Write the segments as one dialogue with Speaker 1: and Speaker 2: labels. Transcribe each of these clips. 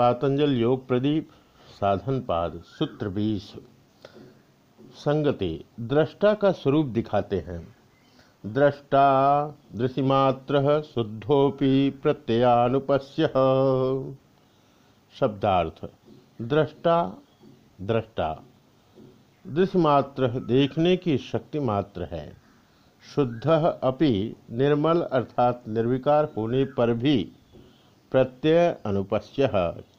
Speaker 1: पातंजल योग प्रदीप, साधन पाद, सूत्र बीस। संगति, दृष्टा का स्वरूप दिखाते हैं। दृष्टा दृशिमात्र शुद्धोपि प्रत्ययानुपस्य। शब्दार्थ, दृष्टा दृष्टा। दृश्यमात्र देखने की शक्ति मात्र है। शुद्ध अपि निर्मल अर्थात निर्विकार होने पर भी प्रत्यय अनुपस्य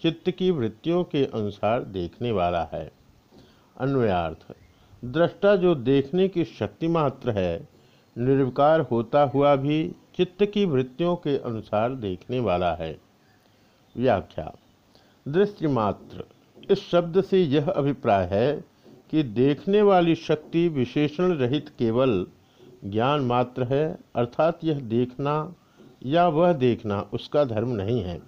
Speaker 1: चित्त की वृत्तियों के अनुसार देखने वाला है। अन्वयार्थ, दृष्टा जो देखने की शक्ति मात्र है, निर्विकार होता हुआ भी चित्त की वृत्तियों के अनुसार देखने वाला है। व्याख्या, दृष्टि मात्र, इस शब्द से यह अभिप्राय है कि देखने वाली शक्ति विशेषण रहित केवल ज्ञान मात्र है, अर्थात यह देखना या वह देखना उसका धर्म नहीं है,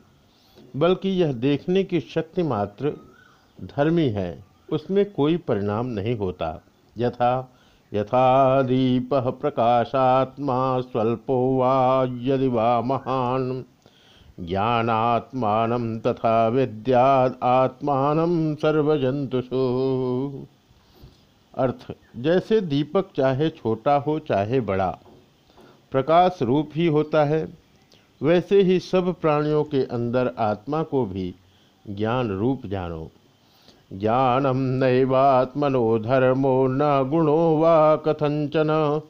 Speaker 1: बल्कि यह देखने की शक्ति मात्र धर्मी है, उसमें कोई परिणाम नहीं होता। यथा यथा दीप प्रकाशात्मा स्वल्पो वा यदि वा महान, ज्ञानात्मान तथा विद्या आत्मान सर्वजंतुषु अर्थ, जैसे दीपक चाहे छोटा हो चाहे बड़ा, प्रकाश रूप ही होता है वैसे ही सब प्राणियों के अंदर आत्मा को भी ज्ञान रूप जानो। ज्ञानम नैवात्मनो धर्मो न गुणो वा कथंचन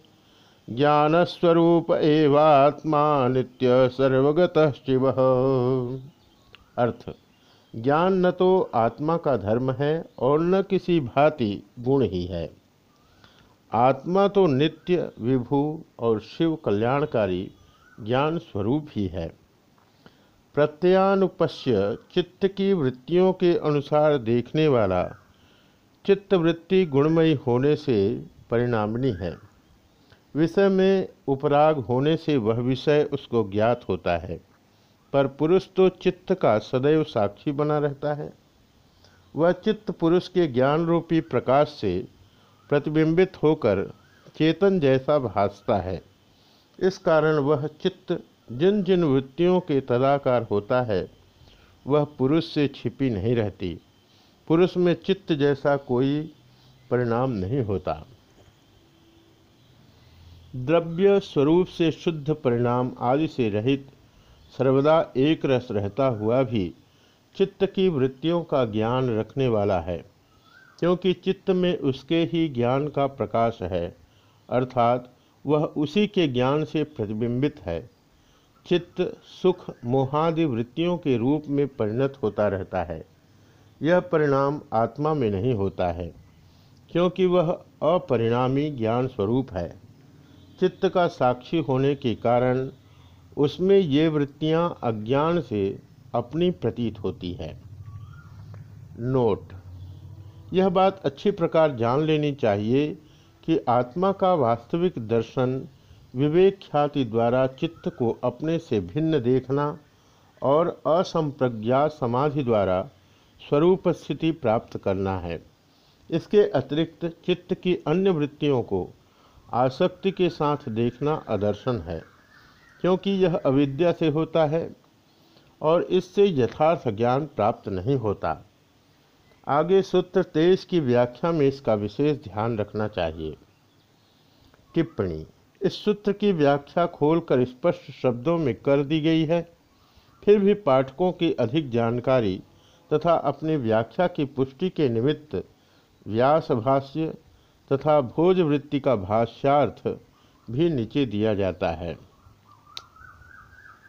Speaker 1: ज्ञानस्वरूप एवात्मा नित्य सर्वगत शिव। अर्थ, ज्ञान न तो आत्मा का धर्म है और न किसी भांति गुण ही है। आत्मा तो नित्य, विभु और शिव कल्याणकारी ज्ञान स्वरूप ही है। प्रत्यानुपस्य चित्त की वृत्तियों के अनुसार देखने वाला चित्त वृत्ति गुणमयी होने से परिणामिनी है। विषय में उपराग होने से वह विषय उसको ज्ञात होता है। पर पुरुष तो चित्त का सदैव साक्षी बना रहता है। वह चित्त पुरुष के ज्ञान रूपी प्रकाश से प्रतिबिंबित होकर चेतन जैसा भासता है। इस कारण वह चित्त जिन जिन वृत्तियों के तदाकार होता है, वह पुरुष से छिपी नहीं रहती। पुरुष में चित्त जैसा कोई परिणाम नहीं होता। द्रव्य स्वरूप से शुद्ध परिणाम आदि से रहित सर्वदा एक रस रहता हुआ भी चित्त की वृत्तियों का ज्ञान रखने वाला है, क्योंकि चित्त में उसके ही ज्ञान का प्रकाश है, अर्थात वह उसी के ज्ञान से प्रतिबिंबित है। चित्त सुख मोहादि वृत्तियों के रूप में परिणत होता रहता है। यह परिणाम आत्मा में नहीं होता है, क्योंकि वह अपरिणामी ज्ञान स्वरूप है। चित्त का साक्षी होने के कारण उसमें ये वृत्तियाँ अज्ञान से अपनी प्रतीत होती है। नोट। यह बात अच्छी प्रकार जान लेनी चाहिए कि आत्मा का वास्तविक दर्शन विवेक ख्याति द्वारा चित्त को अपने से भिन्न देखना और असंप्रज्ञा समाधि द्वारा स्वरूप स्थिति प्राप्त करना है। इसके अतिरिक्त चित्त की अन्य वृत्तियों को आसक्ति के साथ देखना अदर्शन है, क्योंकि यह अविद्या से होता है और इससे यथार्थ ज्ञान प्राप्त नहीं होता। आगे सूत्र तेईस की व्याख्या में इसका विशेष ध्यान रखना चाहिए। टिप्पणी, इस सूत्र की व्याख्या खोलकर स्पष्ट शब्दों में कर दी गई है। फिर भी पाठकों की अधिक जानकारी तथा अपनी व्याख्या की पुष्टि के निमित्त व्यास भाष्य तथा भोजवृत्ति का भाष्यार्थ भी नीचे दिया जाता है।